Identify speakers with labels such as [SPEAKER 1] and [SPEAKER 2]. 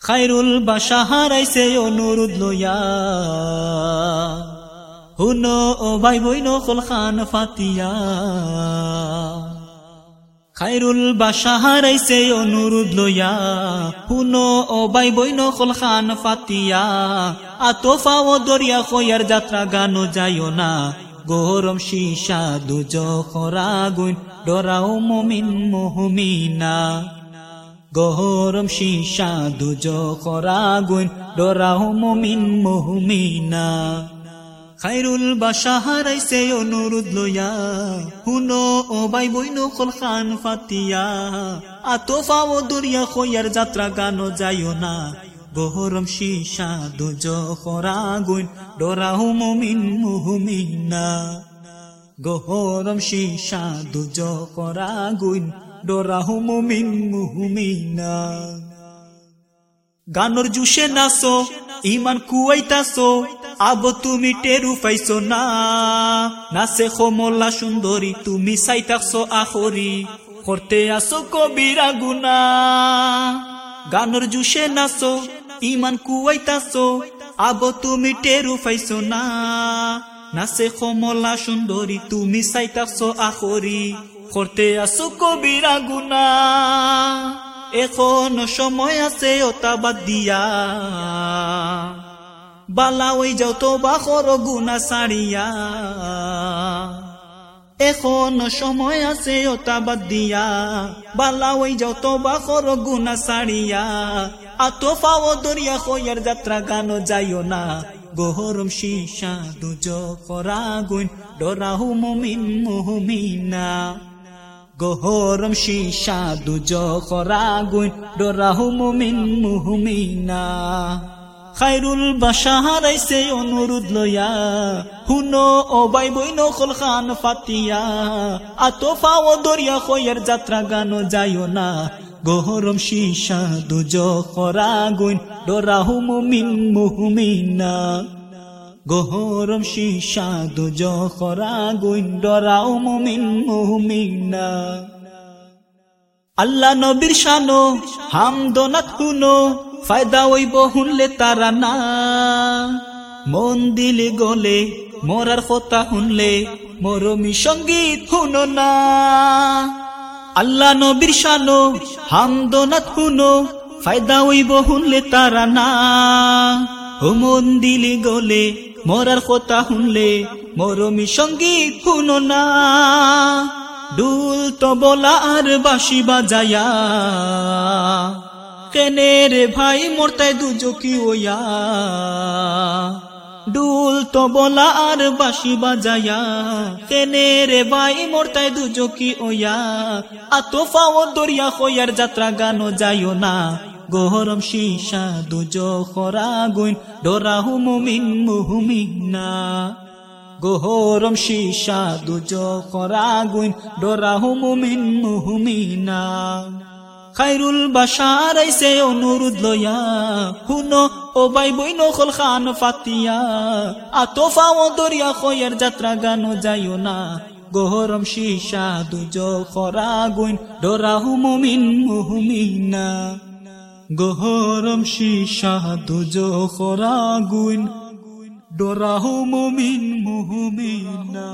[SPEAKER 1] খাইরুল বাসা হারাইছে অনুরোধ লইয়া। হুনো ও ভাই বইন কল খান ফাতিয়া। খাইরুল বাসা হারাইছে অনুরোধ লইয়া। হুনো ও ভাই বইন কল খান ফাতিয়া। আতোফা ও দরিয়া খয়ার যাত্রা গানো যাইও না। গরম শিশা দুজ খরা গুইন ডরাও মমিন মোহমিনা। গহরম শিশা দুজ খরা গুইন ডরাও মমিন মোহমিনা। খাইরুল বাসা হারাইছে অনুরোধ লইয়া হুনো ও বাই বইন কল খান ফাতিয়া। আতোফা ও দরিয়া খয়ার যাত্রা গানো যাইও না। গহরম শিশা দুজ খরা গুইন ডরাও মমিন মুহুমিনা। গহরম শিশা দুজ খরা গানর জুসে নাসো ইমান কুয়াইতাসো আব তুমি টেরু পাইছো না। নাসে খোমলা সুন্দরী, তুমি সাইতাকছো আখরি, করতে আসো কবিরা গুনা গানর জুসে নাসো ইমান কুয়াইতাসো আব তুমি টেরু পাইছো না। নাসে খোমলা সুন্দরী, তুমি সাইতাকছো আখরি করতে আসো কবিরা গুনা এখন সময় আছে ওটা বাদ দিয়া। বালা ওই যাও তো বাখর গুনা সারিয়া এখন সময় আছে ওটা বাদ দিয়া। বালা ওই যাও তো বাখর গুনা সারিয়া আতো পাও দরিয়া খয়ার যাত্রা গানো যাইও না। গহরম শিশা দুজ করা গুন ডরাহু মমিন মুহমিনা। গহরম শিশা দুজ করা গুন ডরাহু মমিন মুহমিনা। খাইরুল বাসা হারাইছে অনুরোধ লইয়া, হুনো ও বাই নকল খান ফাতিয়া। আতোফা ও দরিয়া খয়ের যাত্রা গানো যাইও না। গহরম শিশা দুজ করা গুন ডরাহু মমিন মুহমিনা। গহরম শিশা দুজ করা গুন ডরাও মমিন মুহমিনা আল্লাহ নবীর শানো হামদনাত হুনো ফায়দা ওই বহুনলে তারা না। মন দিলে গলে, মরার কথা শুনলে মরমি সংগীত শুনো না। আল্লাহ নবীর শানো হামদনাত হুনো ফায়দা ওই বহুনলে তারা না। ও মন দিলে গলে মরার কথা শুনলে মরমি সংগীত শুনো না। ডুল তবলা আর বাসি বাজায়া। কেনে রে ভাই মোরতাই দুজকি ওয়া ডুল তবলা আর বাসি বাজায়া। কেনে রে ভাই মোরতাই দুজকি ওয়া আতোফা ও দরিয়া খয়ার যাত্রা গানো যাইও না। গহরম শিশা দুজ খরা গুইন ডরাহু মুমিন মুহুমিনা গহরম শিশা দুজ খরা গুইন ডরাহু মুমিন মুহুমিনা খাইরুল বাসার আইসে অনুরোধ লইয়া হুনো ও বাই বই নকল খান ফাতিয়া, আতোফা ও দরিয়া খয়ের যাত্রা গানো যাইও না। গহরম শিশা দুজ খরা গুইন ডরাহু মুমিন মুহুমিনা গহরম শিশা দুজ খরা গুইন ডরাহু মুমিন মুহুমিনা।